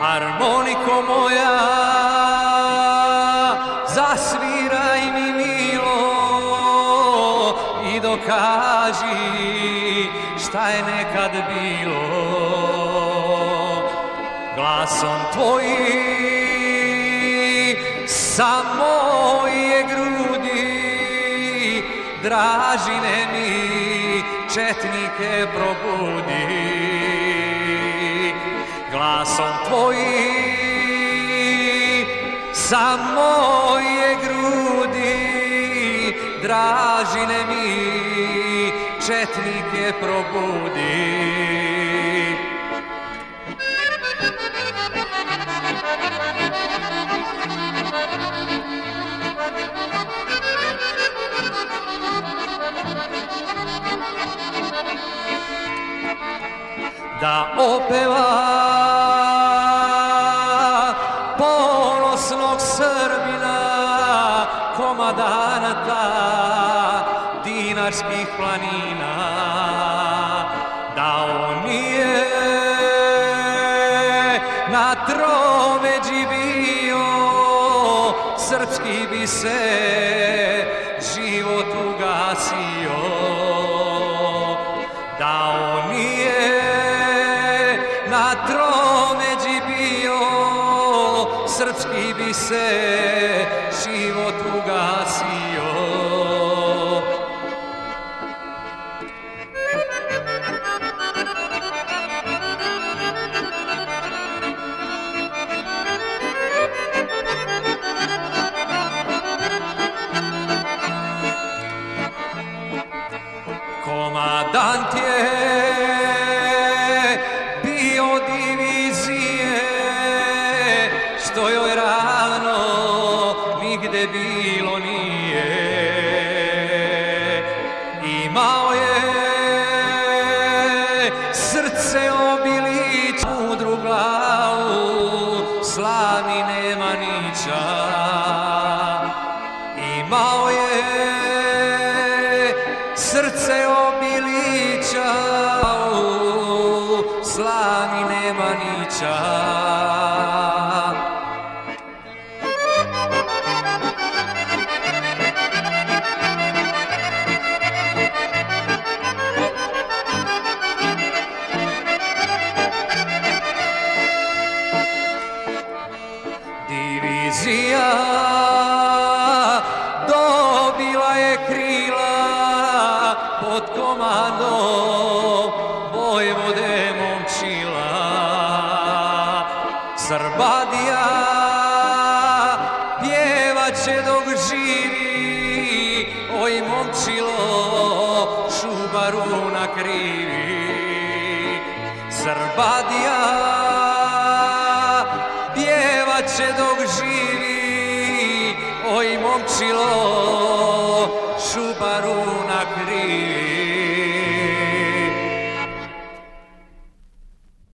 Harmoniko moja, zasviraj mi milo i dokaži šta je nekad bilo. Glasom tvojim sa moje grudi dražine mi četnike probudi glasom tvojim sa moje grudi dražine mi četnike probudi. Da opeva ponosnog Srbina komadanta dinarskih planina da on na tromeđi bio srpski bi se srpski bi se život ugasio. Komadant je bio divizije bilo nije. Imao je srce obilić mudru glavu slavni Nemanića imao je srce obilića slavni Nemanića divizija dobila je krila pod komandom Vojvode Momčila. Srbadija pjevaće dok živi oj Momčilo šubaru na krivi. Srbadija pjevaće dok živi mojim omčilo šubaru